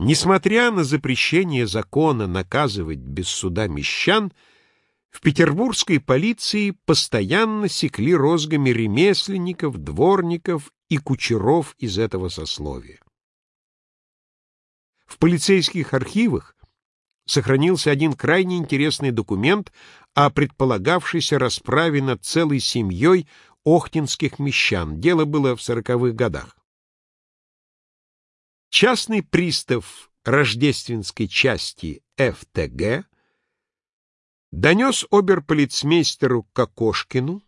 Несмотря на запрещение закона наказывать без суда мещан, в петербургской полиции постоянно секли розгами ремесленников, дворников и кучеров из этого сословия. В полицейских архивах сохранился один крайне интересный документ о предполагавшейся расправе над целой семьей охтинских мещан. Дело было в сороковых годах. Частный пристав рождественской части ФТГ донес оберполицмейстеру Кокошкину,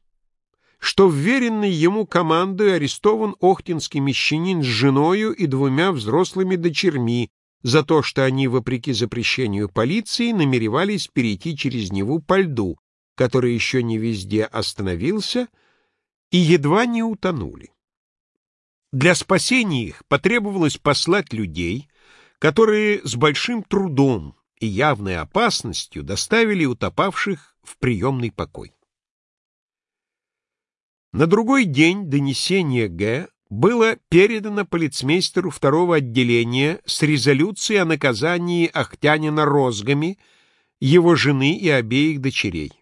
что вверенный ему командой арестован охтинский мещанин с женою и двумя взрослыми дочерьми за то, что они, вопреки запрещению полиции, намеревались перейти через Неву по льду, который еще не везде остановился, и едва не утонули. Для спасения их потребовалось послать людей, которые с большим трудом и явной опасностью доставили утопавших в приемный покой. На другой день донесение Г. было передано полицмейстеру второго отделения с резолюцией о наказании Ахтянина розгами, его жены и обеих дочерей.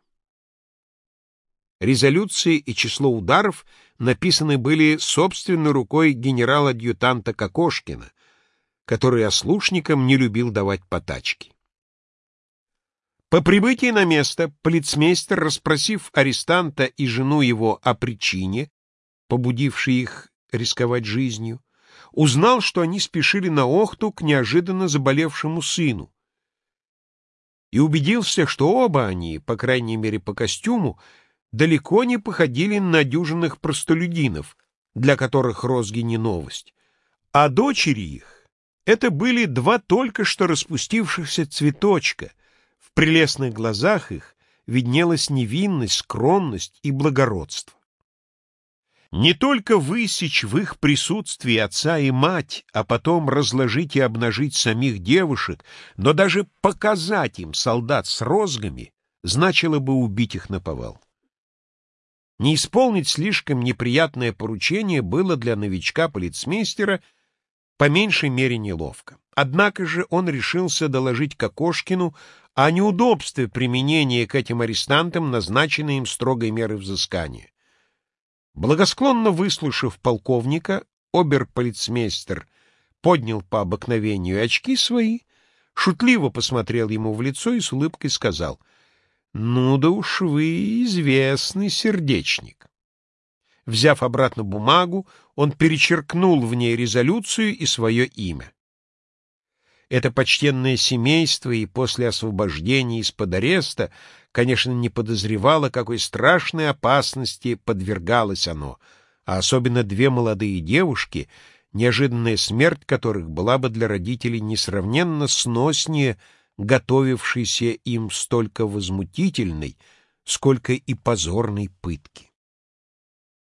Резолюции и число ударов написаны были собственной рукой генерал-адъютанта Кокошкина, который ослушникам не любил давать потачки. По прибытии на место полицмейстер, расспросив арестанта и жену его о причине, побудившей их рисковать жизнью, узнал, что они спешили на Охту к неожиданно заболевшему сыну, и убедился, что оба они, по крайней мере по костюму, далеко не походили на дюжинных простолюдинов, для которых розги не новость, а дочери их — это были два только что распустившихся цветочка, в прелестных глазах их виднелась невинность, скромность и благородство. Не только высечь в их присутствии отца и мать, а потом разложить и обнажить самих девушек, но даже показать им солдат с розгами, значило бы убить их наповал. Не исполнить слишком неприятное поручение было для новичка-полицмейстера по меньшей мере неловко. Однако же он решился доложить Кокошкину о неудобстве применения к этим арестантам назначенной им строгой меры взыскания. Благосклонно выслушав полковника, оберполицмейстер поднял по обыкновению очки свои, шутливо посмотрел ему в лицо и с улыбкой сказал — ну да уж вы известный сердечник. Взяв обратно бумагу, он перечеркнул в ней резолюцию и свое имя. Это почтенное семейство и после освобождения из-под ареста, конечно, не подозревало, какой страшной опасности подвергалось оно, а особенно две молодые девушки, неожиданная смерть которых была бы для родителей несравненно сноснее, готовившейся им столько возмутительной, сколько и позорной пытки.